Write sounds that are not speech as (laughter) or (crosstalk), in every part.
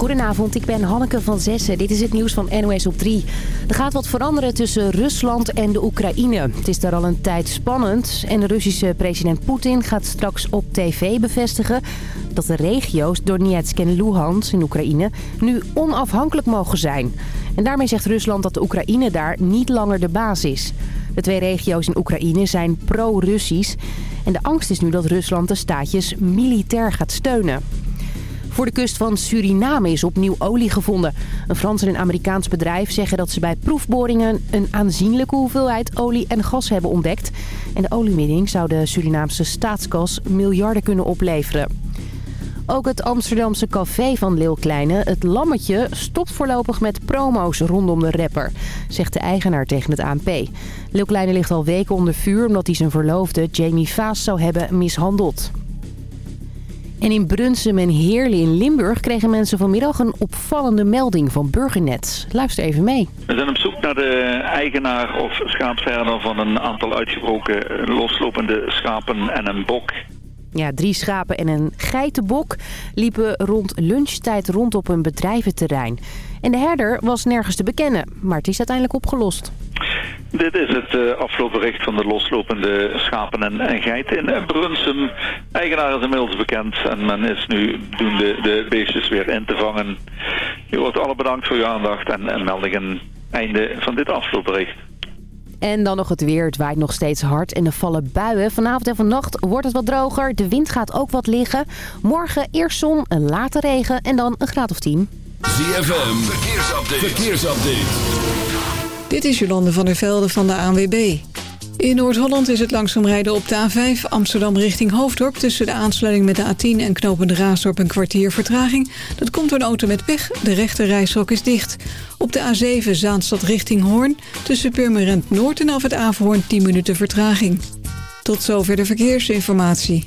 Goedenavond, ik ben Hanneke van Zessen. Dit is het nieuws van NOS op 3. Er gaat wat veranderen tussen Rusland en de Oekraïne. Het is daar al een tijd spannend. En de Russische president Poetin gaat straks op tv bevestigen... dat de regio's Donetsk en Luhansk in Oekraïne nu onafhankelijk mogen zijn. En daarmee zegt Rusland dat de Oekraïne daar niet langer de baas is. De twee regio's in Oekraïne zijn pro-Russisch. En de angst is nu dat Rusland de staatjes militair gaat steunen. Voor de kust van Suriname is opnieuw olie gevonden. Een Frans en een Amerikaans bedrijf zeggen dat ze bij proefboringen... een aanzienlijke hoeveelheid olie en gas hebben ontdekt. En de oliewinning zou de Surinaamse staatskas miljarden kunnen opleveren. Ook het Amsterdamse café van Leeuw Kleine, het Lammetje, stopt voorlopig met promo's rondom de rapper, zegt de eigenaar tegen het ANP. Leeuw Kleine ligt al weken onder vuur omdat hij zijn verloofde Jamie Vaas zou hebben mishandeld. En in Brunsum en Heerlen in Limburg kregen mensen vanmiddag een opvallende melding van Burgernet. Luister even mee. We zijn op zoek naar de eigenaar of schaapverder van een aantal uitgebroken loslopende schapen en een bok. Ja, drie schapen en een geitenbok liepen rond lunchtijd rond op een bedrijventerrein. En de herder was nergens te bekennen, maar het is uiteindelijk opgelost. Dit is het uh, afloopbericht van de loslopende schapen en, en geiten in Brunsum. Eigenaar is inmiddels bekend en men is nu doende de beestjes weer in te vangen. Je wordt alle bedankt voor uw aandacht en, en meldingen einde van dit afloopbericht. En dan nog het weer. Het waait nog steeds hard en er vallen buien. Vanavond en vannacht wordt het wat droger. De wind gaat ook wat liggen. Morgen eerst zon, een late regen en dan een graad of 10. ZFM, verkeersupdate. verkeersupdate. Dit is Jolande van der Velde van de ANWB. In Noord-Holland is het langzaam rijden op de A5 Amsterdam richting Hoofddorp... tussen de aansluiting met de A10 en knopende Raasdorp een kwartier vertraging. Dat komt door een auto met pech. De rechte reishok is dicht. Op de A7 Zaanstad richting Hoorn... tussen Purmerend Noord en af het Averhoorn 10 minuten vertraging. Tot zover de verkeersinformatie.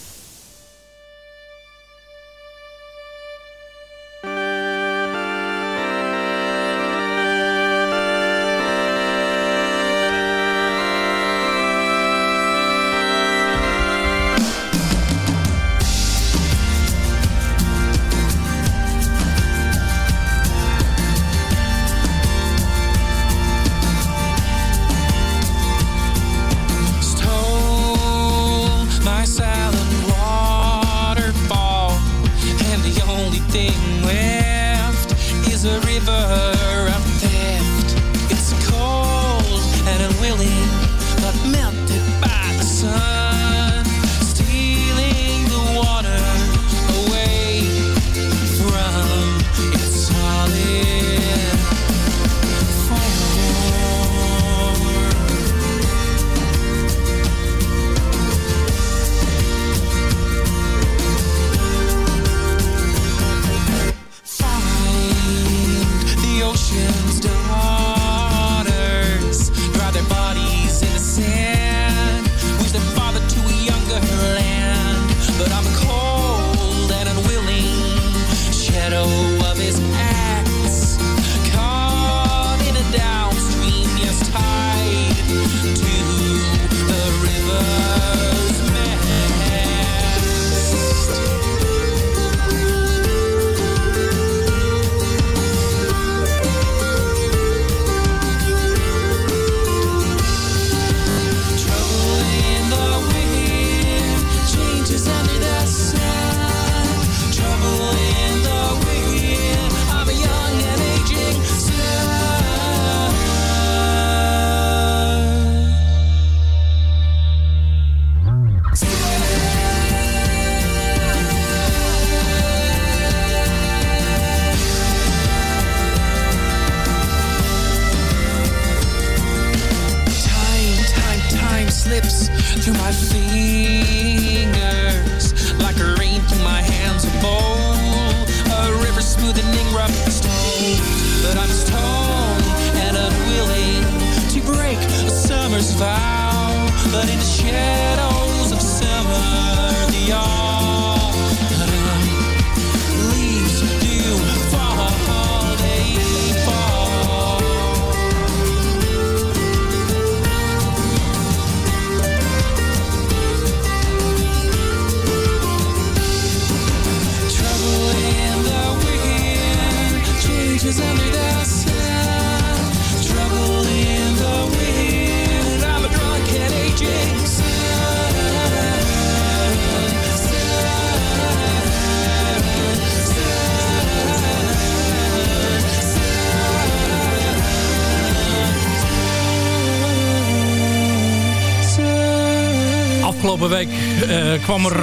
Kwam er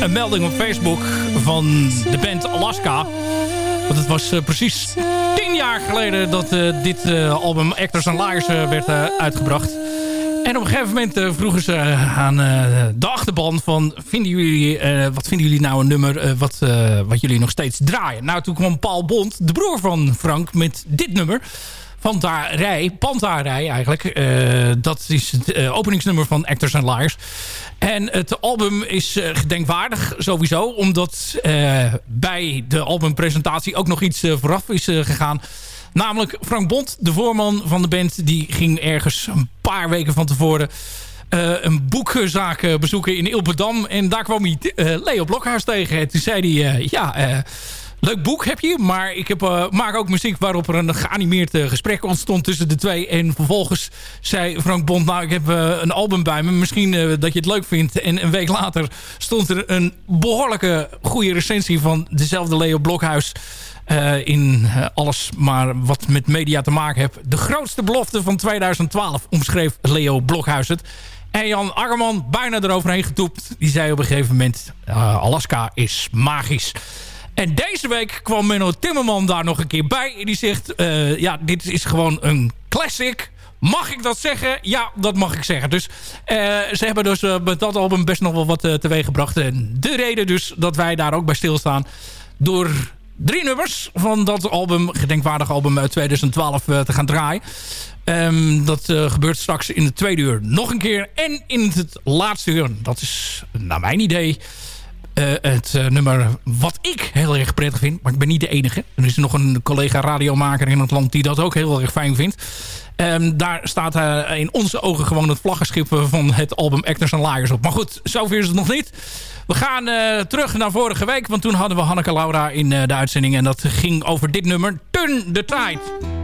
een melding op Facebook van de band Alaska. Want het was eh, precies tien jaar geleden dat eh, dit eh, album Actors and Liars eh, werd eh, uitgebracht. En op een gegeven moment eh, vroegen ze aan eh, de achterban van... Vinden jullie, eh, wat vinden jullie nou een nummer eh, wat, eh, wat jullie nog steeds draaien? Nou, toen kwam Paul Bond, de broer van Frank, met dit nummer. Pantarij, Pantarij eigenlijk. Eh, dat is het eh, openingsnummer van Actors and Liars. En het album is eh, gedenkwaardig sowieso. Omdat bij de albumpresentatie ook nog iets vooraf is gegaan. Namelijk Frank Bond, de voorman van de band. Die ging ergens een paar weken van tevoren... een boekzaak bezoeken in Ilpendam. En daar kwam hij Leo Blokhuis tegen. En toen zei hij... ja... Leuk boek heb je, maar ik heb, eh, maak ook muziek waarop er een geanimeerd eh, gesprek ontstond tussen de twee. En vervolgens zei Frank Bond, nou ik heb eh, een album bij me, misschien dat je het leuk vindt. En een week later stond er een behoorlijke goede recensie van dezelfde Leo Blokhuis. in alles maar wat met media te maken heeft. De grootste belofte van 2012 omschreef Leo Blokhuis het. En Jan Akkerman, bijna eroverheen getoept. Die zei op een gegeven moment... Alaska is magisch. En deze week kwam Menno Timmerman daar nog een keer bij. En die zegt, eh, ja, dit is gewoon een classic. Mag ik dat zeggen? Ja, dat mag ik zeggen. Dus eh, ze hebben dus eh, met dat album best nog wel wat uh, teweeg gebracht. En de reden dus dat wij daar ook bij stilstaan... door drie nummers van dat album, gedenkwaardig album uit 2012, uh, te gaan draaien. Um, dat uh, gebeurt straks in de tweede uur nog een keer. En in het laatste uur, dat is naar mijn idee... Uh, het uh, nummer wat ik heel erg prettig vind. Maar ik ben niet de enige. Er is nog een collega radiomaker in het land die dat ook heel erg fijn vindt. Um, daar staat uh, in onze ogen gewoon het vlaggenschip van het album Actors and Liars op. Maar goed, zover is het nog niet. We gaan terug naar vorige week. Want toen hadden we Hanneke Laura in de uitzending. En dat ging over dit nummer. Turn the Tide.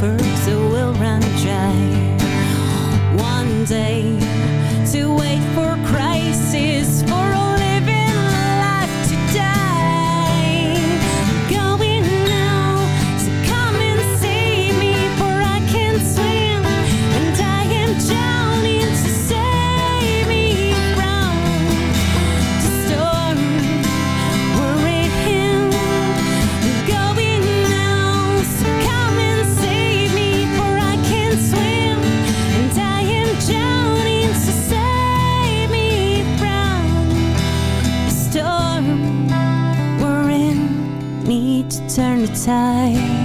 so we'll run dry. One day to wait for return to time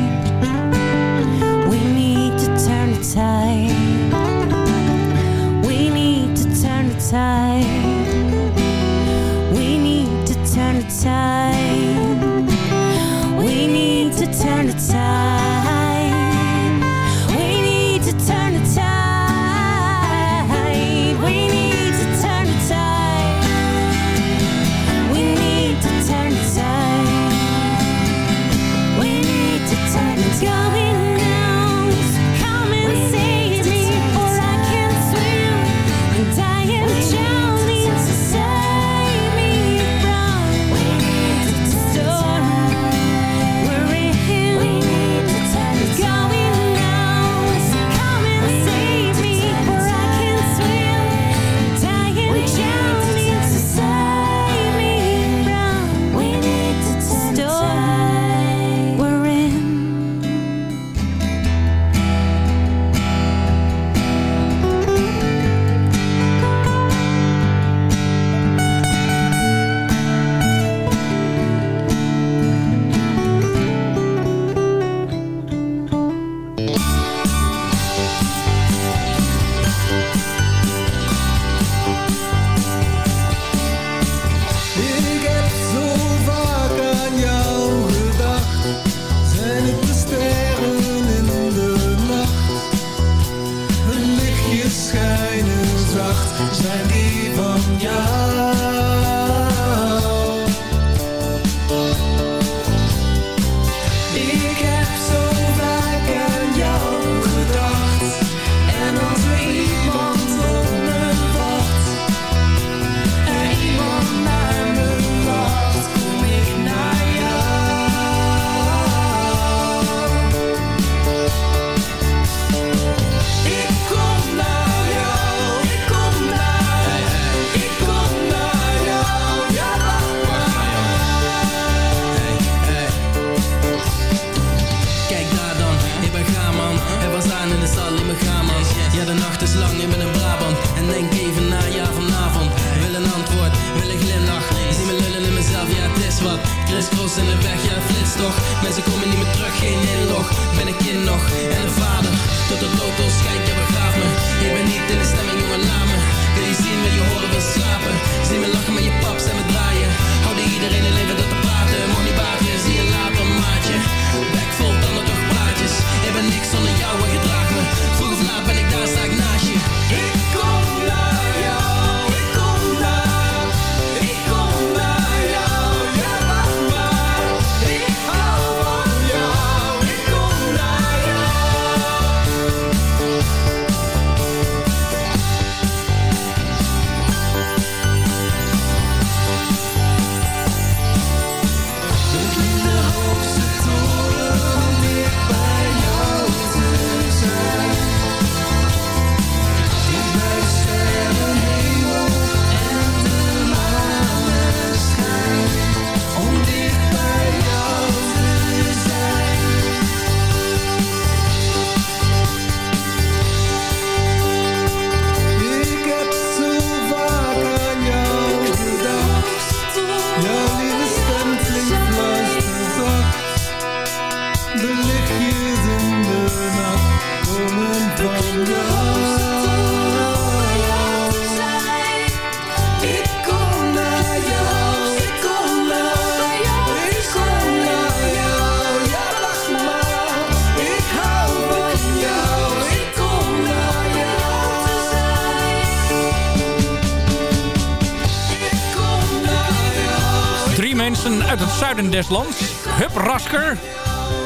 des lands. Hup Rasker,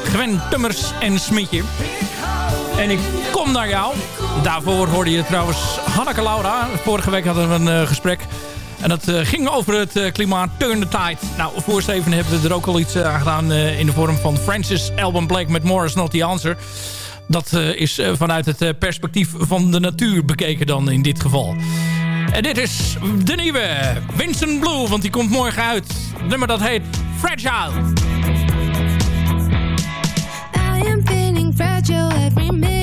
Gwen Tummers en Smitje. En ik kom naar jou. Daarvoor hoorde je trouwens Hanneke Laura. Vorige week hadden we een eh, gesprek. En dat eh, ging over het eh, klimaat Turn the Tide. Nou, voor zeven hebben we er ook al iets aan gedaan... in de vorm van Francis Album Blake met Morris Not The Answer. Dat is vanuit het perspectief van de natuur bekeken dan in dit geval. En dit is de nieuwe Vincent Blue, want die komt morgen uit. Nummer dat heet fragile. I am feeling fragile every minute.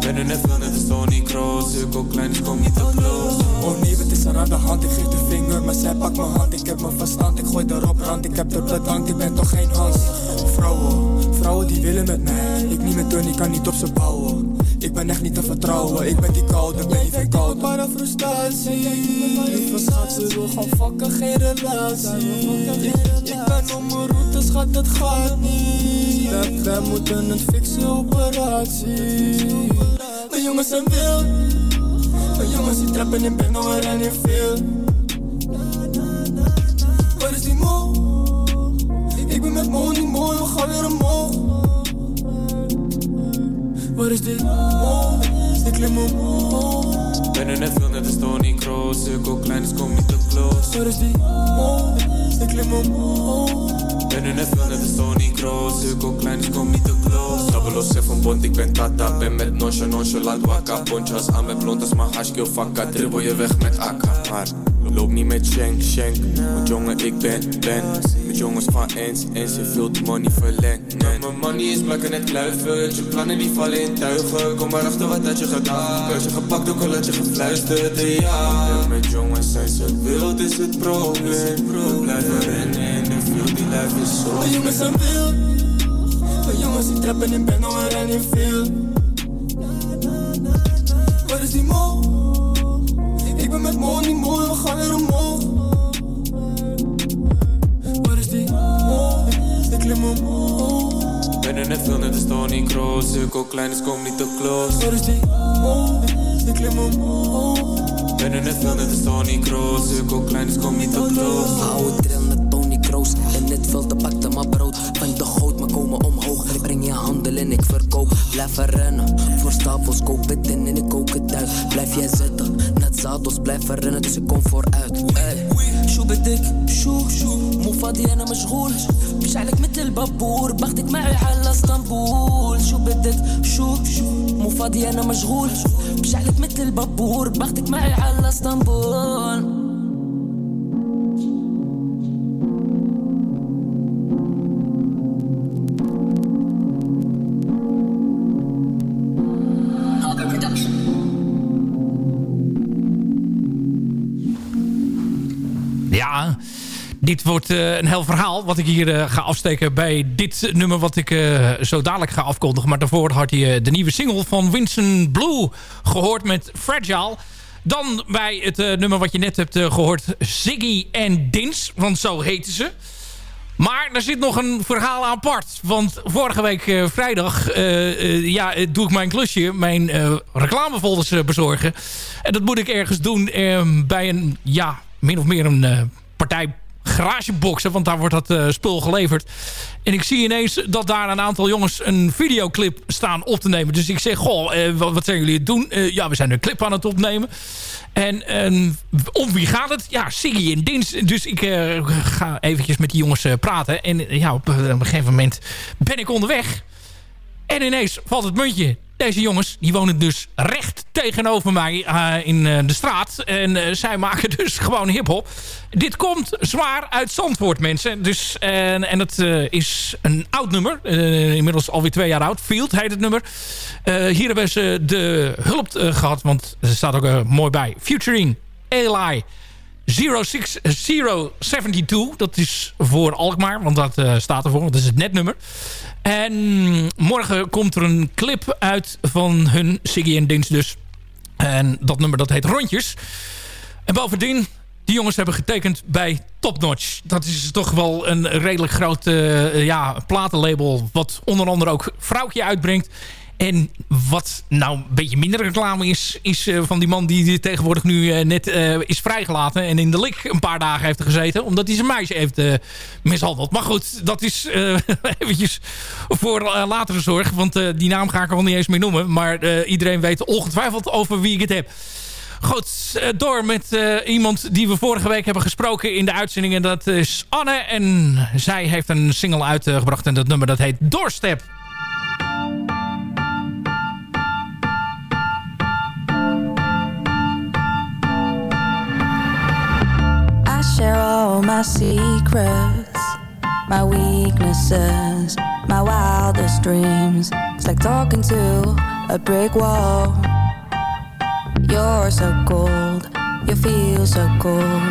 Ben er net veel net de Tony Kroos. Cirkel klein, dus kom niet te close. Oh nee, wat is er aan de hand? Ik geef de vinger, maar zij pakt mijn hand. Ik heb mijn verstand, ik gooi erop rand. Ik heb er bedankt, ik ben toch geen Hans. Vrouwen, vrouwen die willen met mij. Ik niet met hun, ik kan niet op ze bouwen. Ik ben echt niet te vertrouwen, ik ben die koude, ben niet veel koud. Maar een frustratie. Lieve schat, ze wil gewoon fucken, geen relatie. Ik, ik ben op mijn route, schat, het gaat niet. Wij, wij moeten een fixe operatie. De jongens zijn wild. De jongens die trappen in Benno en rennen veel. Waar is mo? Ik klim omhoog. Ben er net veel net de Tony Kroos. Cirkel klein, dus kom niet te close. Waar is die? Ik klim omhoog. Ben er net veel net de Tony Kroos. Cirkel klein, dus kom niet te close. Double 07 bond, ik ben tata. Ben met nosje, nonchalant wakka. Ponchas aan met blond als mijn hashkill fakka. Dribbel je weg met akka. Maar loop niet met shank, shank. Want jongen, ik ben, ben. Jongens van eens, eens je veel te money verlengen. Mijn money is blakken net kluiven. Je plannen die vallen in tuigen. Kom maar achter wat had je gedaan. Als je gepakt, ook al had je gefluisterd, ja. En met jongens zijn ze wild, is het probleem. We blijven rennen in de field, die lijf is zo. De jongens zijn wild. De jongens die trappen in Benno en rennen veel. Waar is die mo? Ik ben met Mo niet mooi, we gaan weer omhoog. klim omhoog. Binnen net veel net als Tony Kroos. Ik ook klein, dus kom niet te close. Ben stay omhoog. Binnen net veel net als Tony Kroos. Ik ook klein, dus kom niet te close. Oude trail met Tony Kroos. En net veel te pakte maar brood. Van de goot, maar komen omhoog. Ik Breng je handel en ik verkoop. Blijf rennen. Voor stapels koop het in en ik kook het uit. Blijf jij zitten. Net zadels blijven rennen, dus ik kom vooruit. Hey. Shoe shoe. فاضي أنا مشغول. مشعلك مثل البابور باخدك معي على إسطنبول. شو بدك؟ شو؟ شو مو فاضي أنا مشغول. مشعلك مثل البابور باخدك معي على إسطنبول. Dit wordt eh, een heel verhaal wat ik hier eh, ga afsteken bij dit nummer wat ik eh, zo dadelijk ga afkondigen. Maar daarvoor had je de nieuwe single van Winston Blue gehoord met Fragile. Dan bij het nummer wat je net hebt gehoord, Ziggy en Dins, want zo heten ze. Maar er zit nog een verhaal apart. Want vorige week vrijdag ja, doe ik mijn klusje. Mijn reclamefolders bezorgen. En dat moet ik ergens doen bij een, ja, min of meer een partij garageboxen. Want daar wordt dat uh, spul geleverd. En ik zie ineens dat daar een aantal jongens een videoclip staan op te nemen. Dus ik zeg, goh, uh, wat, wat, zijn jullie het doen? Uh, ja, we zijn een clip aan het opnemen. En om wie gaat het? Ja, Siggy en Dins. Dus ik ga eventjes met die jongens praten. En ja, op een gegeven moment ben ik onderweg. En ineens valt het muntje. Deze jongens die wonen dus recht tegenover mij uh, in uh, de straat. En uh, zij maken dus (laughs) gewoon hiphop. Dit komt zwaar uit Zandvoort, mensen. Dus, en het is een oud nummer. inmiddels alweer twee jaar oud. Field heet het nummer. hier hebben ze de hulp gehad. Want er staat ook mooi bij. Featuring Eli 06072. Dat is voor Alkmaar. Want dat staat ervoor. Dat is het netnummer. En morgen komt er een clip uit van hun Siggy en Dins dus. En dat nummer dat heet Rondjes. En bovendien, die jongens hebben getekend bij Top Notch. Dat is toch wel een redelijk groot uh, ja, platenlabel... wat onder andere ook Vrouwtje uitbrengt. En wat nou een beetje minder reclame is... is eh, van die man die tegenwoordig nu eh, net eh, is vrijgelaten... en in de lik een paar dagen heeft gezeten... omdat hij zijn meisje heeft mishandeld. Maar goed, dat is (laughs) eventjes voor latere zorg... want die naam ga ik al niet eens meer noemen... maar iedereen weet ongetwijfeld over wie ik het heb. Goed, door met iemand die we vorige week hebben gesproken in de uitzending... en dat is Anne en zij heeft een single uitgebracht... en dat nummer dat heet Doorstep. share all my secrets, my weaknesses, my wildest dreams. It's like talking to a brick wall. You're so cold, you feel so cold.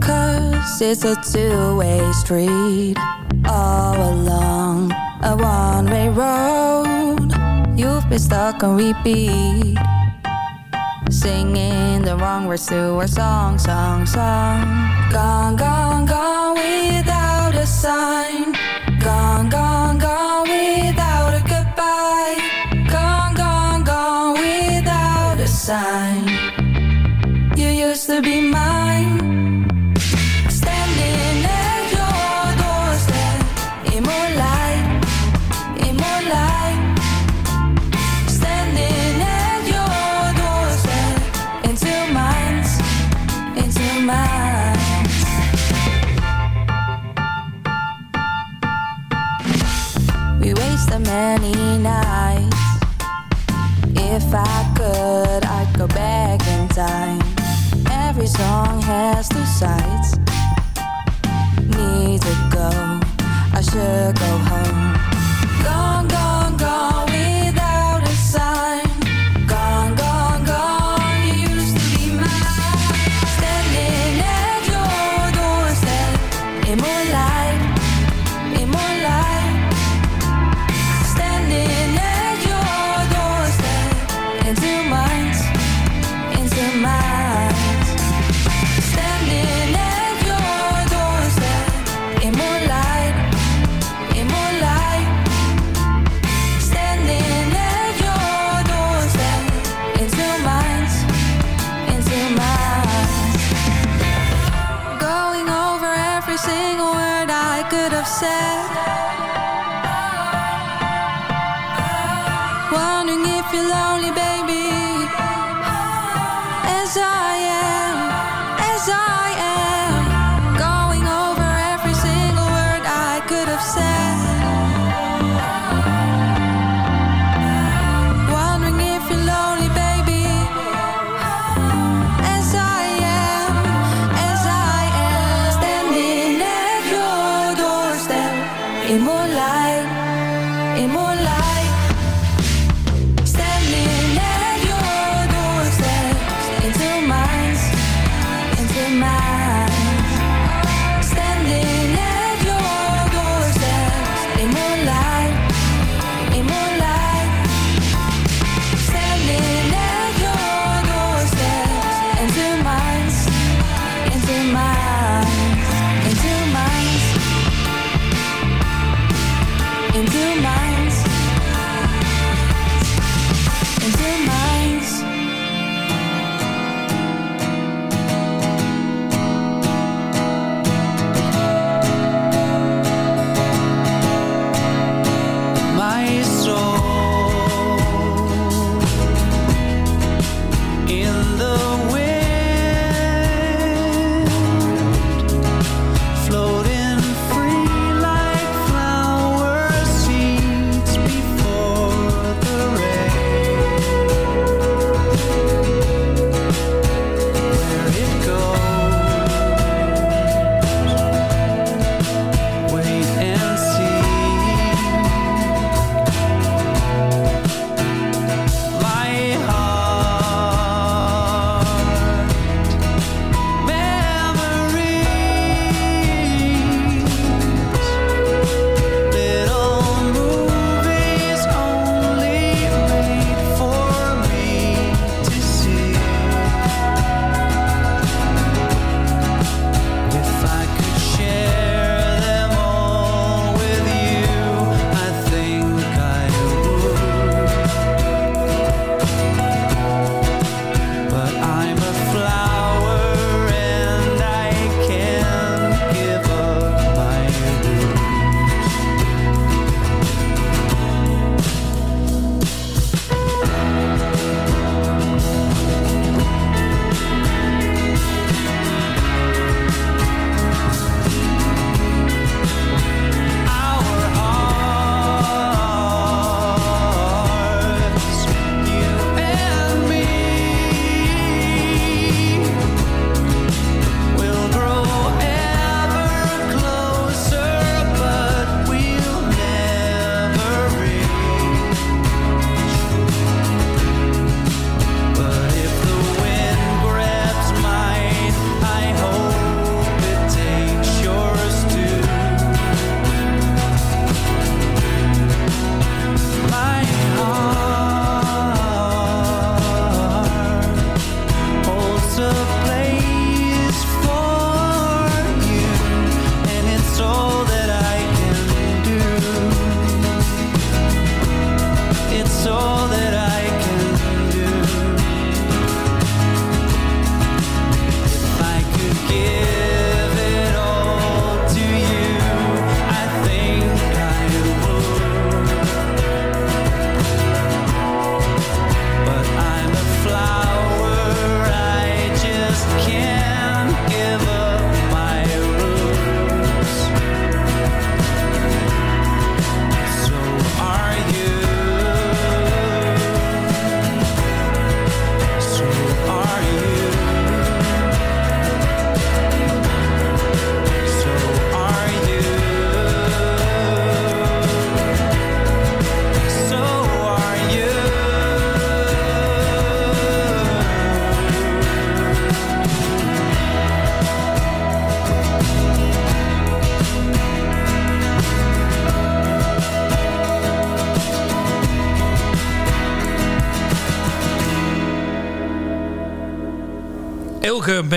Cause it's a two-way street, all along a one-way road. You've been stuck on repeat Singing the wrong words to our song, song, song. Gone, gone, gone without a sign. Gone, gone, gone without a goodbye. Gone, gone, gone without a sign. You used to be mine. song has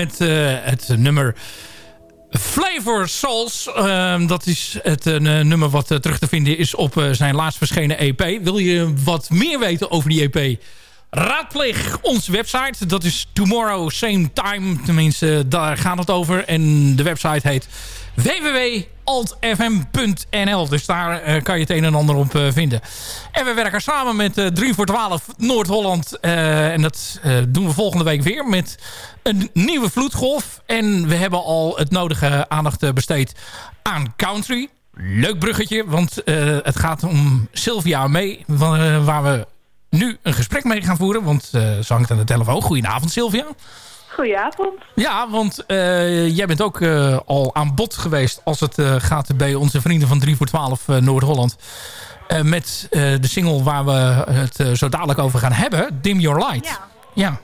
met eh, het nummer Flavor Souls. Ehm, dat is het eh, nummer wat eh, terug te vinden is op zijn laatst verschenen EP. Wil je wat meer weten over die EP? Raadpleeg onze website. Dat is Tomorrow Same Time. Tenminste, daar gaat het over. En de website heet www.altfm.nl. Dus daar eh, kan je het een en ander op eh, vinden. En we werken samen met eh 3 voor 12 Noord-Holland. Eh, en dat eh, doen we volgende week weer met een nieuwe vloedgolf. En we hebben al het nodige aandacht eh, besteed aan country. Leuk bruggetje, want eh, het gaat om Sylvia mee. wa- eh, waar we nu een gesprek mee gaan voeren. Want eh ze hangt aan de telefoon. Goedenavond Sylvia. Goedenavond. Ja, want eh, jij bent ook eh, al aan bod geweest als het eh, gaat bij onze vrienden van 3 voor 12 eh, Noord-Holland. Met de single waar we het zo dadelijk over gaan hebben, Dim Your Light. Ja. Ja,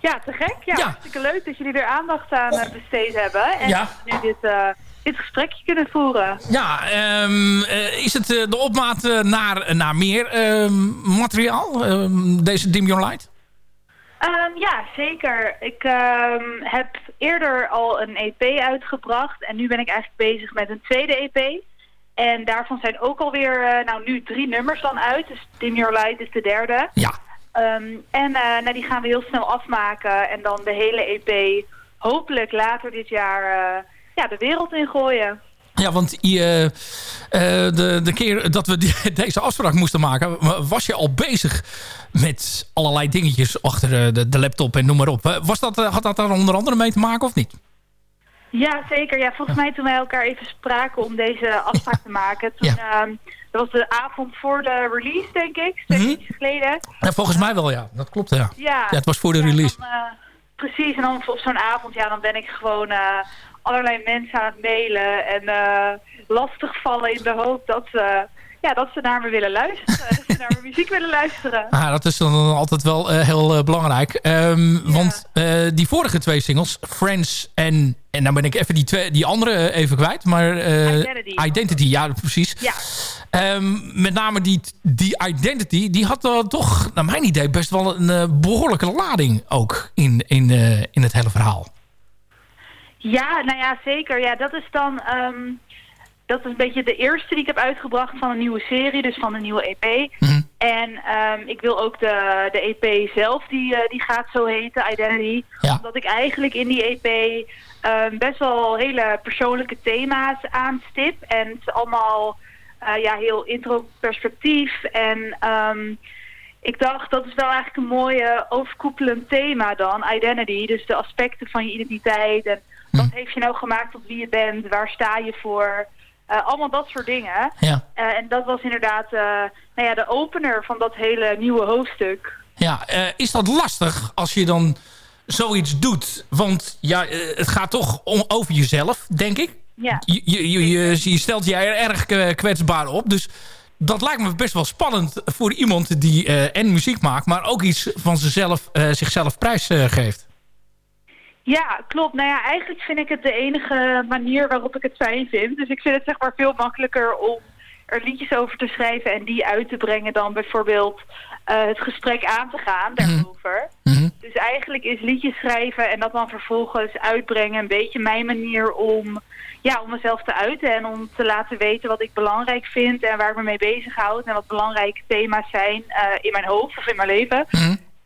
Ja, te gek. Ja, Ja. hartstikke leuk dat jullie er aandacht aan besteed hebben. En Ja. dat we nu dit, dit gesprekje kunnen voeren. ja ehm, eh, is het de opmaat naar, naar meer ehm, materiaal, ehm, deze Dim Your Light? Ehm, ja, zeker. Ik ehm, heb eerder al een EP uitgebracht. En nu ben ik eigenlijk bezig met een tweede EP. En daarvan zijn ook alweer, eh nou nu drie nummers dan uit. Dus Dim Your Light is de derde. Ja. Ehm, en eh, nou, die gaan we heel snel afmaken. En dan de hele EP hopelijk later dit jaar eh, ja, de wereld ingooien. Ja, want je, eh, eh, de, de keer dat we die- (laughs) deze afspraak moesten maken... was je al bezig met allerlei dingetjes achter eh, de, de laptop en noem maar op. Was dat, had dat daar onder andere mee te maken of niet? Ja, zeker. Ja, volgens mij toen wij elkaar even spraken om deze afspraak te maken. Toen, ehm, dat was de avond voor de release, denk ik. Twee weken geleden. Ja, volgens mij wel, ja. Dat klopt, ja. Ja, Ja, het was voor de release. dan, precies, en dan op zo'n avond, ja, dan ben ik gewoon allerlei mensen aan het mailen en eh lastigvallen in de hoop dat ze, ja, dat ze naar me willen luisteren. dat ze naar mijn muziek willen luisteren. Ah, dat is dan altijd wel eh, heel eh, belangrijk. Ehm, Want die vorige twee singles, Friends en... En dan ben ik even die, twee, die andere even kwijt. Maar, Identity. Identity, ja, precies. Ja. Ehm, met name die, die Identity, die had dan toch, naar mijn idee, best wel een eh, behoorlijke lading ook in, in, in het hele verhaal. Ja, nou ja, zeker. Ja, dat is dan... ehm, dat is een beetje de eerste die ik heb uitgebracht van een nieuwe serie, dus van een nieuwe EP. En ehm, ik wil ook de, de EP zelf, die, eh, die gaat zo heten, Identity. Omdat ik eigenlijk in die EP ehm, best wel hele persoonlijke thema's aanstip. En het is allemaal eh, ja, heel intro-perspectief. En ik dacht, dat is wel eigenlijk een mooie overkoepelend thema dan, identity. Dus de aspecten van je identiteit en wat heeft je nou gemaakt tot wie je bent, waar sta je voor... Eh, allemaal dat soort dingen. Ja. Eh, en dat was inderdaad eh, nou ja, de opener van dat hele nieuwe hoofdstuk. Ja, is dat lastig als je dan zoiets doet? Want ja, het gaat toch om, over jezelf, denk ik. Ja. Je, je, je, je- je stelt je er erg kwetsbaar op. Dus dat lijkt me best wel spannend voor iemand die en muziek maakt... maar ook iets van zichzelf, zichzelf prijs eh, geeft. Ja, klopt. Nou ja, eigenlijk vind ik het de enige manier waarop ik het fijn vind. Dus ik vind het zeg maar veel makkelijker om er liedjes over te schrijven en die uit te brengen dan bijvoorbeeld eh, het gesprek aan te gaan daarover. Dus dus eigenlijk is liedjes schrijven en dat dan vervolgens uitbrengen een beetje mijn manier om, ja, om mezelf te uiten en om te laten weten wat ik belangrijk vind en waar ik me mee bezighoud en wat belangrijke thema's zijn eh, in mijn hoofd of in mijn leven.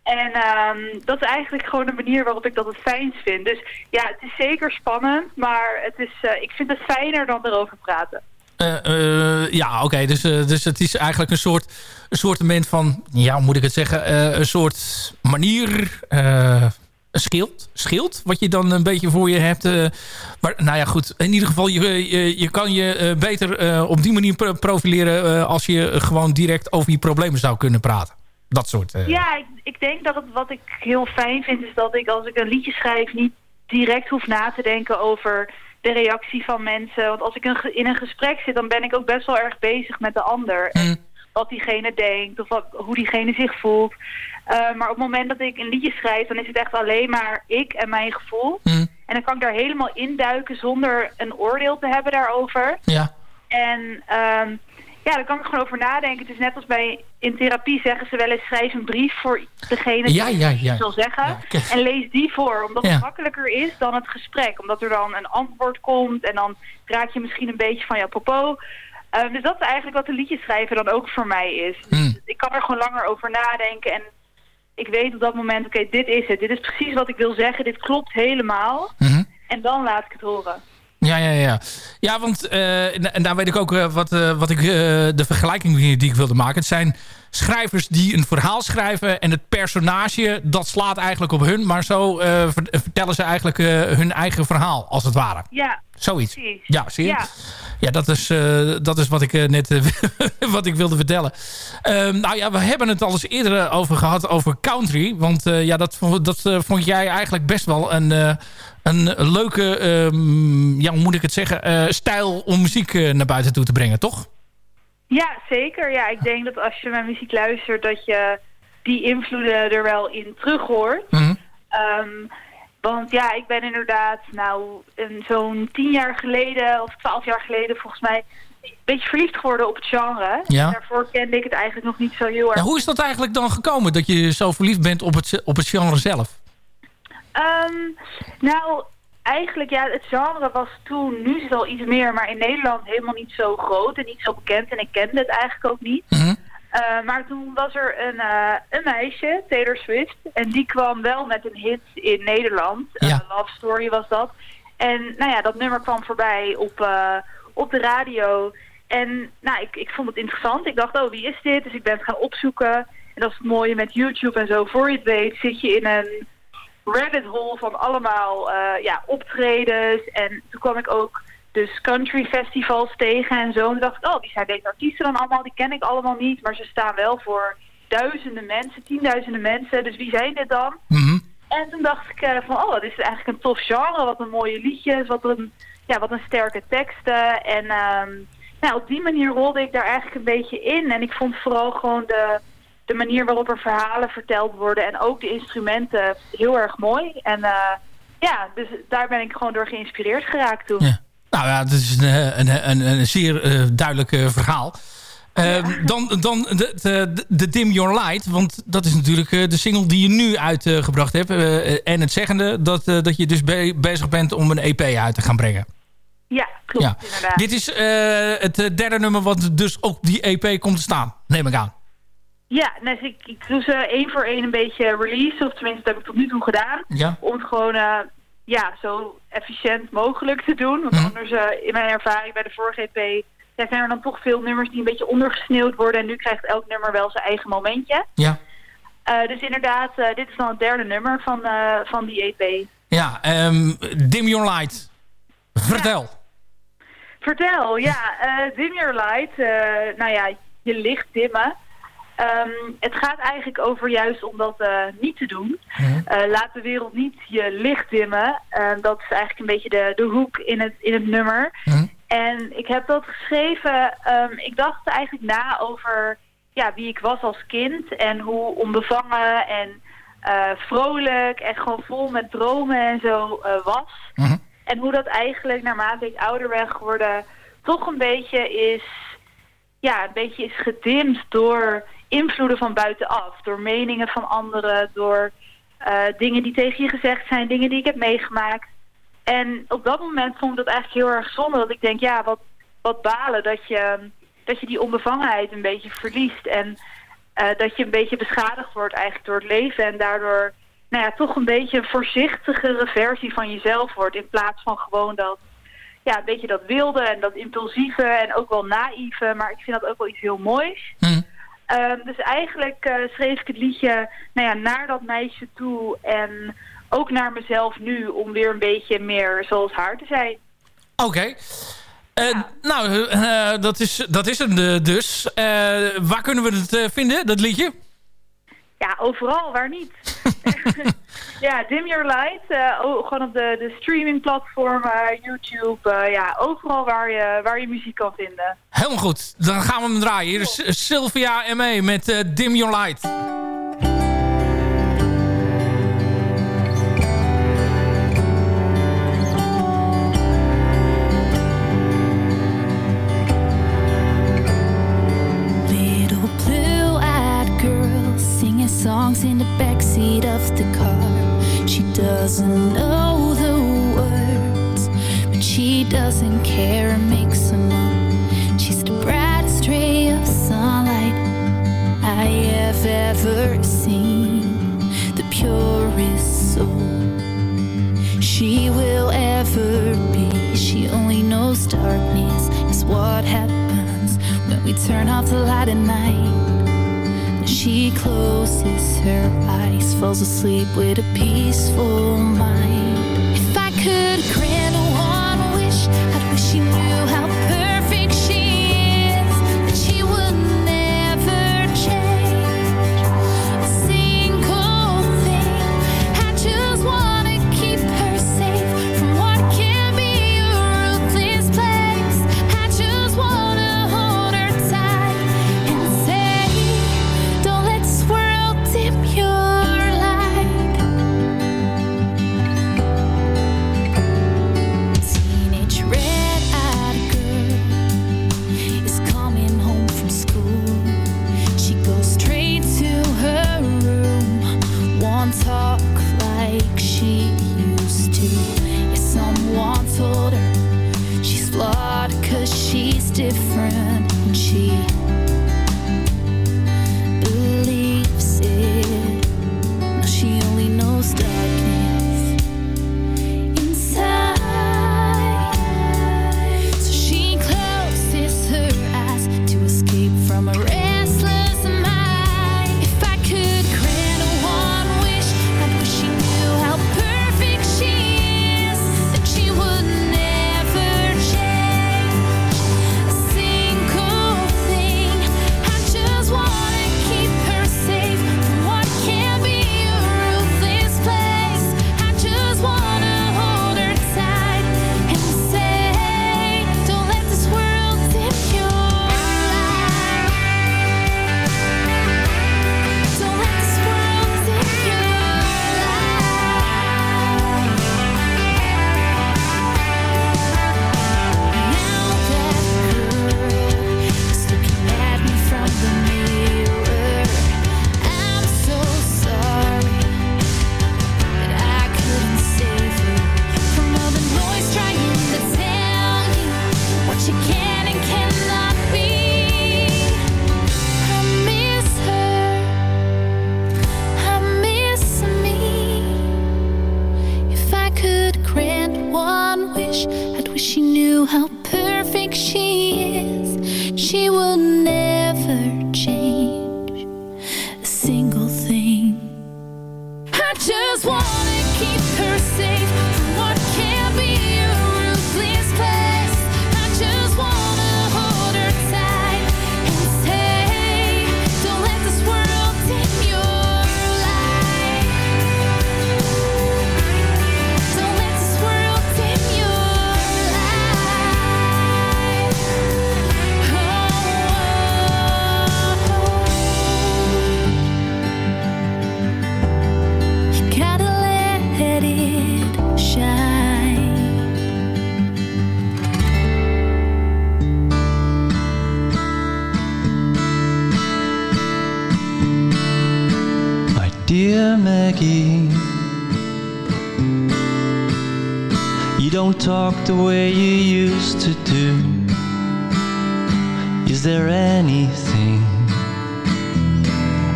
En ehm, dat is eigenlijk gewoon de manier waarop ik dat het fijnst vind. Dus ja, het is zeker spannend, maar het is, eh, ik vind het fijner dan erover praten. Eh, eh, ja, oké. dus, dus het is eigenlijk een soort, een soort van... Ja, hoe moet ik het zeggen? een soort manier... een schild, schild, wat je dan een beetje voor je hebt. maar nou ja, goed. In ieder geval, je, je, je kan je beter op die manier pro- profileren... als je gewoon direct over je problemen zou kunnen praten. Dat soort... eh. Ja, ik, ik denk dat het, wat ik heel fijn vind is dat ik als ik een liedje schrijf niet direct hoef na te denken over de reactie van mensen. Want als ik een, in een gesprek zit, dan ben ik ook best wel erg bezig met de ander. En wat diegene denkt of wat, hoe diegene zich voelt. Eh, maar op het moment dat ik een liedje schrijf, dan is het echt alleen maar ik en mijn gevoel. En dan kan ik daar helemaal induiken zonder een oordeel te hebben daarover. Ja. En ehm, ja, daar kan ik gewoon over nadenken. Het is net als bij in therapie zeggen ze wel eens schrijf een brief voor degene Ja, die ja, iets ja. wil zeggen. en lees die voor, omdat het makkelijker is dan het gesprek. Omdat er dan een antwoord komt en dan raak je misschien een beetje van jouw popo. Ehm, dus dat is eigenlijk wat de liedjes schrijven dan ook voor mij is. Dus ik kan er gewoon langer over nadenken en ik weet op dat moment, oké, dit is het. Dit is precies wat ik wil zeggen. Dit klopt helemaal. En dan laat ik het horen. Ja, ja, ja. Ja, want eh, en, daar weet ik ook eh, wat, eh, wat ik, de vergelijking die, ik wilde maken. Het zijn schrijvers die een verhaal schrijven en het personage, dat slaat eigenlijk op hun. Maar zo ver- vertellen ze eigenlijk hun eigen verhaal, als het ware. Ja, Zoiets. Ja, zie je? Ja. Ja, dat is, eh, dat is wat ik eh, net eh, (laughs) wat ik wilde vertellen. Ehm, nou ja, we hebben het al eens eerder over gehad over country. Want eh, ja, dat, dat eh, vond jij eigenlijk best wel een, eh, een leuke, ehm, ja, hoe moet ik het zeggen, eh, stijl om muziek eh, naar buiten toe te brengen, toch? Ja, zeker. Ja, ik denk dat als je mijn muziek luistert, dat je die invloeden er wel in terug hoort. Ehm, want ja, ik ben inderdaad, nou, zo'n tien jaar geleden of twaalf jaar geleden volgens mij, een beetje verliefd geworden op het genre. Ja. Daarvoor kende ik het eigenlijk nog niet zo heel erg. Ja, hoe is dat eigenlijk dan gekomen, dat je zo verliefd bent op het, op het genre zelf? Ehm, nou, eigenlijk ja, het genre was toen, nu is het al iets meer, maar in Nederland helemaal niet zo groot en niet zo bekend. En ik kende het eigenlijk ook niet. Eh, maar toen was er een, eh, een meisje, Taylor Swift, en die kwam wel met een hit in Nederland. Eh, Love Story was dat. En nou ja, dat nummer kwam voorbij op, op de radio. En nou, ik, ik vond het interessant. Ik dacht, oh, wie is dit? Dus ik ben het gaan opzoeken. En dat is het mooie met YouTube en zo. Voor je het weet zit je in een rabbit hole van allemaal ja, optredens. En toen kwam ik ook dus country festivals tegen en zo. En dacht ik, oh, wie zijn deze artiesten dan allemaal? Die ken ik allemaal niet, maar ze staan wel voor duizenden mensen, tienduizenden mensen. Dus wie zijn dit dan? En toen dacht ik eh, van, oh, dit is eigenlijk een tof genre. Wat een mooie liedjes, wat een, ja, wat een sterke teksten. En ehm, nou, op die manier rolde ik daar eigenlijk een beetje in. En ik vond vooral gewoon de, de manier waarop er verhalen verteld worden. En ook de instrumenten heel erg mooi. En eh, ja, dus daar ben ik gewoon door geïnspireerd geraakt toen. Nou ja, het is een, eh, een, een, een zeer eh, duidelijk eh, verhaal. Ehm, Dan, dan de, de, de Dim Your Light. Want dat is natuurlijk eh, de single die je nu uitgebracht hebt. eh, en het zeggende dat, eh, dat je dus be- bezig bent om een EP uit te gaan brengen. Ja, klopt Ja. inderdaad. Dit is eh, het eh, derde nummer wat dus op die EP komt te staan. Neem ik aan. Ja, dus ik, ik doe ze één voor één een beetje release. Of tenminste, dat heb ik tot nu toe gedaan. Ja. Om het gewoon eh, ja, zo efficiënt mogelijk te doen. Want Mhm. anders, eh, in mijn ervaring bij de vorige EP... Ja, zijn er dan toch veel nummers die een beetje ondergesneeuwd worden. En nu krijgt elk nummer wel zijn eigen momentje. Ja. Eh, dus inderdaad, eh, dit is dan het derde nummer van, van die EP. Ja, ehm, Dim Your Light. Vertel. Vertel, ja, dim your light. nou ja, je licht dimmen. Ehm, het gaat eigenlijk over juist om dat eh, niet te doen. Eh, laat de wereld niet je licht dimmen. Eh, dat is eigenlijk een beetje de, de hoek in het, in het nummer. En ik heb dat geschreven, ehm, ik dacht eigenlijk na over ja, wie ik was als kind. En hoe onbevangen en eh, vrolijk en gewoon vol met dromen en zo was. En hoe dat eigenlijk naarmate ik ouder ben geworden toch een beetje is, ja, een beetje is gedimd door invloeden van buitenaf. Door meningen van anderen, door eh, dingen die tegen je gezegd zijn, dingen die ik heb meegemaakt. En op dat moment vond ik dat eigenlijk heel erg zonde. Dat ik denk, ja, wat, wat balen dat je, dat je die onbevangenheid een beetje verliest. En eh, dat je een beetje beschadigd wordt eigenlijk door het leven. En daardoor nou ja, toch een beetje een voorzichtigere versie van jezelf wordt. In plaats van gewoon dat, ja, een beetje dat wilde en dat impulsieve en ook wel naïeve. Maar ik vind dat ook wel iets heel moois. Ehm, dus eigenlijk eh, schreef ik het liedje nou ja, naar dat meisje toe en ook naar mezelf nu om weer een beetje meer zoals haar te zijn. Oké. Eh, Nou, eh, dat, is, dat is het eh, dus. Waar kunnen we het vinden, dat liedje? Ja, overal, waar niet? (laughs) ja, Dim Your Light, eh, gewoon op de, de streamingplatformen, YouTube, eh, ja, overal waar je, waar je muziek kan vinden. Helemaal goed. Dan gaan we hem draaien. Hier is Sylvia M.A. met eh, Dim Your Light. Songs in the backseat of the car. She doesn't know the words, but she doesn't care and makes them up. She's the brightest ray of sunlight I have ever seen, the purest soul she will ever be. She only knows darkness is what happens when we turn off the light at night. She closes her eyes, falls asleep with a peaceful mind. wish she knew how perfect she is. She wouldn't talk the way you used to do. Is there anything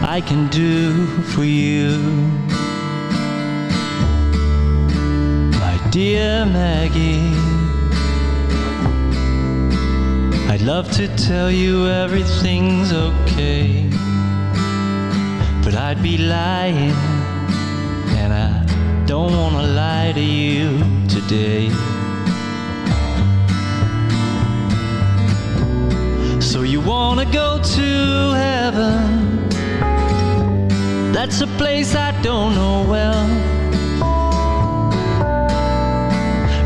I can do for you? My dear Maggie, I'd love to tell you everything's okay, but I'd be lying, and I don't wanna lie to you today. Wanna go to heaven? That's a place I don't know well.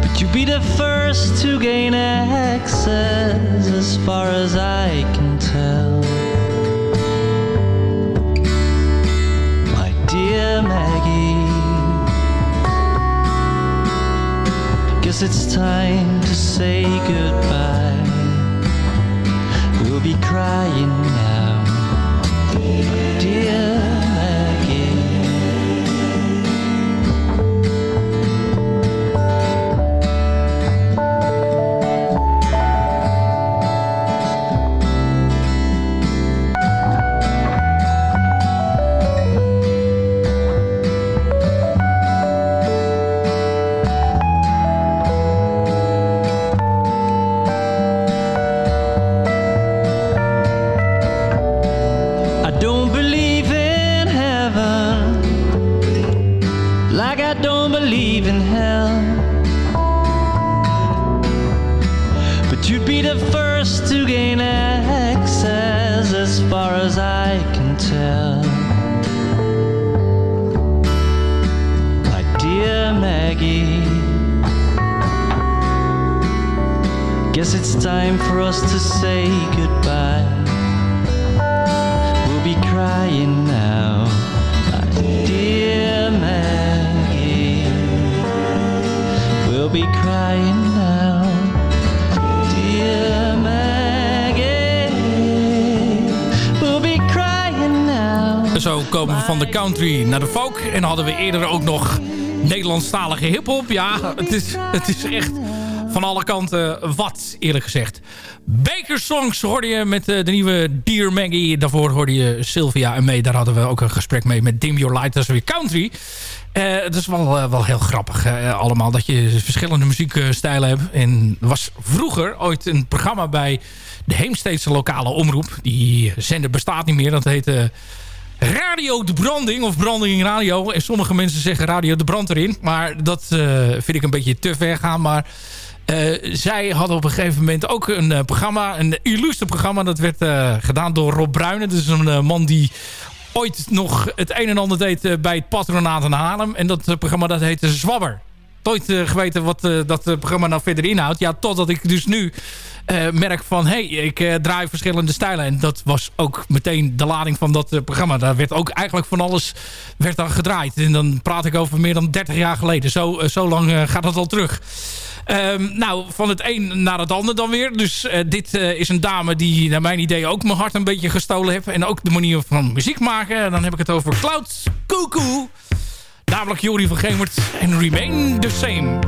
But you'll be the first to gain access as far as I can tell. My dear Maggie, guess it's time to say goodbye. Be crying now, dear Van de country naar de folk. En hadden we eerder ook nog Nederlandstalige hiphop. Ja, het is, het is echt van alle kanten wat, eerlijk gezegd. Baker Songs hoorde je met eh, de nieuwe Dear Maggie. Daarvoor hoorde je Sylvia en mee. Daar hadden we ook een gesprek mee met Dim Your Light. Dat is weer country. Eh, het is wel, eh, wel heel grappig allemaal dat je verschillende muziekstijlen hebt. En was vroeger ooit een programma bij de Heemsteedse lokale omroep. Die zender bestaat niet meer. Dat heette Radio de Branding of Branding Radio. En sommige mensen zeggen Radio de Brand erin. Maar dat eh, vind ik een beetje te ver gaan. Maar eh, zij hadden op een gegeven moment ook een eh, programma. Een illustre programma. Dat werd gedaan door Rob Bruinen. Dat is een man die ooit nog het een en ander deed bij het patronaat in Haarlem. En dat programma dat heette Zwabber. Nooit eh, geweten wat eh, dat eh, programma nou verder inhoudt. Ja, totdat ik dus nu merk van... hé, hey, ik draai verschillende stijlen. En dat was ook meteen de lading van dat programma. Daar werd ook eigenlijk van alles werd dan gedraaid. En dan praat ik over meer dan 30 jaar geleden. Zo, zo lang gaat het al terug. Ehm, nou, van het een naar het ander dan weer. Dus dit is een dame die naar mijn idee ook mijn hart een beetje gestolen heeft. En ook de manier van muziek maken. En dan heb ik het over Cloud Cuckoo. Namelijk Jori van Gemert en Remain the Same.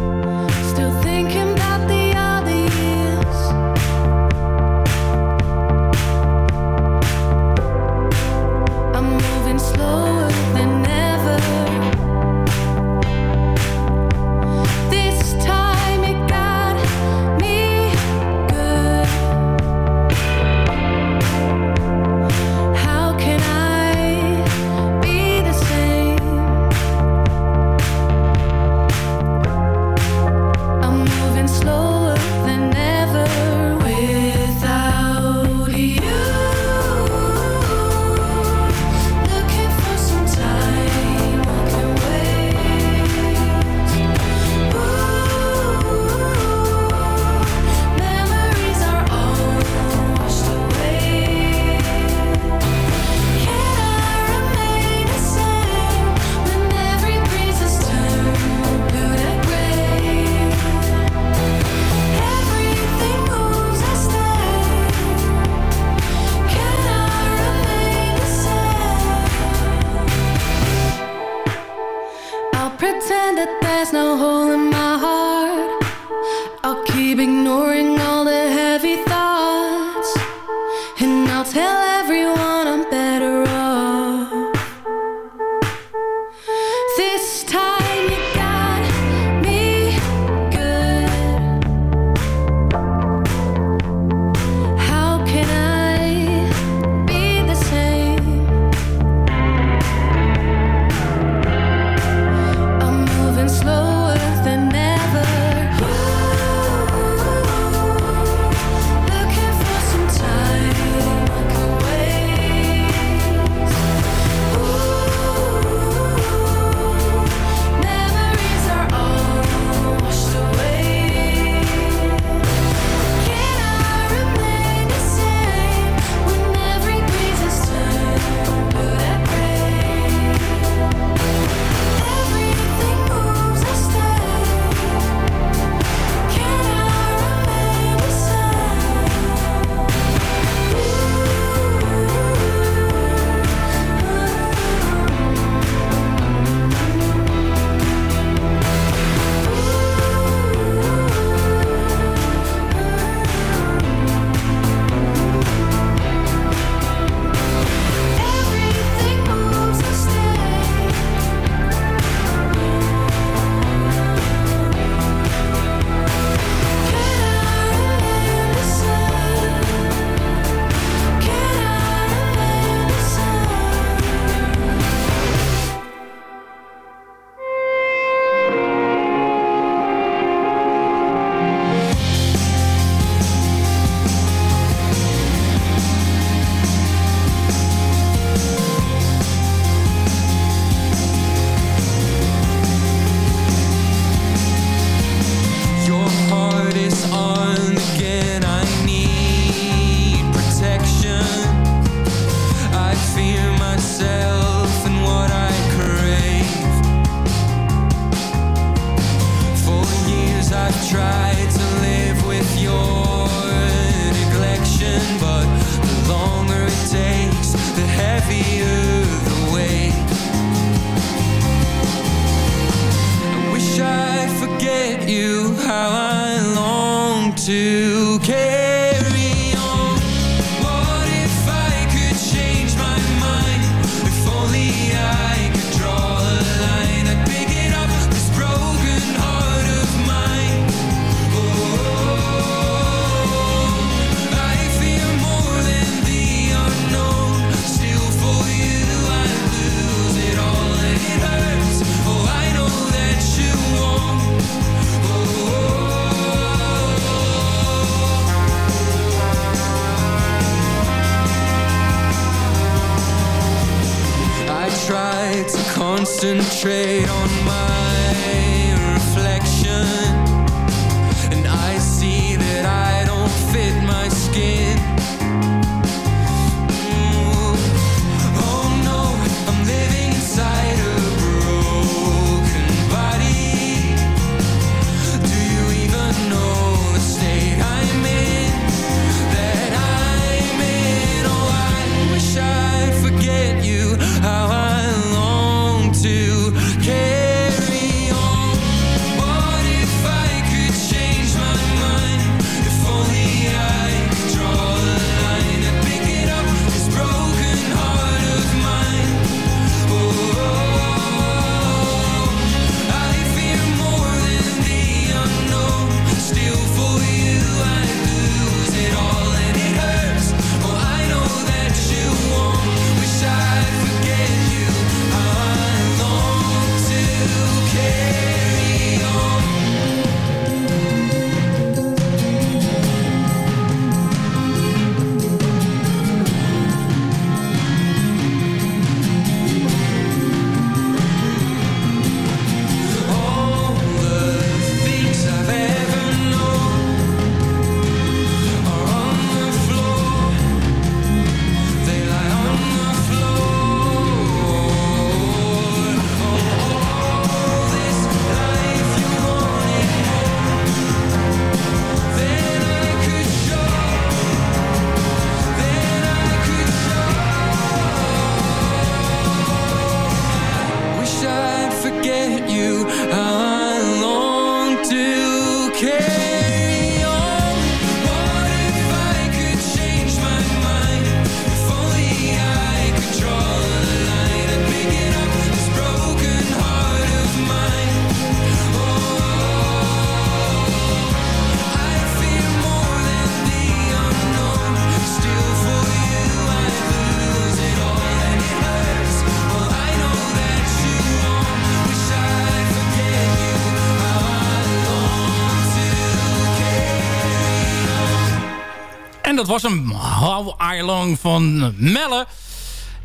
Dat was hem, How I Long van Melle.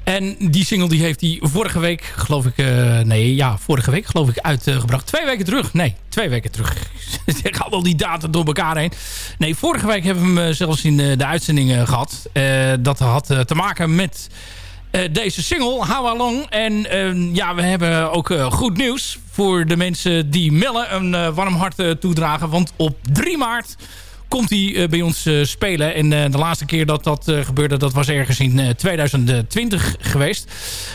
En die single die heeft hij vorige week, geloof ik... Uh, nee, ja, vorige week geloof ik uitgebracht. twee weken terug. Nee, twee weken terug. (laughs) ik haal al die data door elkaar heen. Nee, vorige week hebben we hem zelfs in de uitzending gehad. Uh, dat had te maken met deze single, How Long. En uh, ja, we hebben ook goed nieuws voor de mensen die Melle een warm hart toedragen. Want op 3 maart komt hij bij ons spelen. En de laatste keer dat dat gebeurde, dat was ergens in 2020 geweest.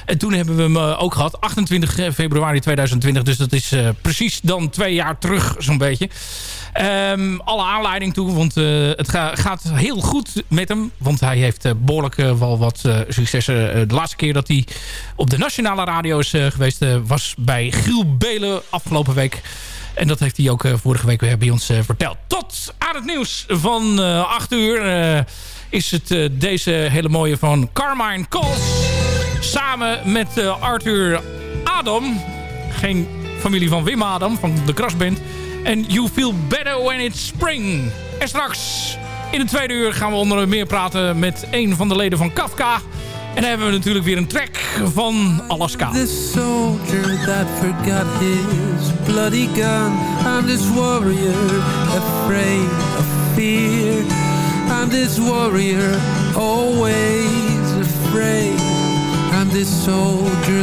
En toen hebben we hem ook gehad, 28 februari 2020. Dus dat is precies dan twee jaar terug zo'n beetje. Um, alle aanleiding toe, want het ga, gaat heel goed met hem. Want hij heeft behoorlijk wel wat successen. de laatste keer dat hij op de nationale radio is geweest... was bij Giel Belen afgelopen week. En dat heeft hij ook vorige week weer bij ons verteld. Tot aan het nieuws van 8 uur is het deze hele mooie van Carmine Coles. Samen met Arthur Adam. Geen familie van Wim Adam, van de Krasband... En You Feel Better When It's Spring. En straks in de tweede uur gaan we onder meer praten met een van de leden van Kafka. En dan hebben we natuurlijk weer een track van Alaska. This soldier that forgot his bloody gun. I'm this warrior afraid of fear. I'm this warrior always afraid. I'm this soldier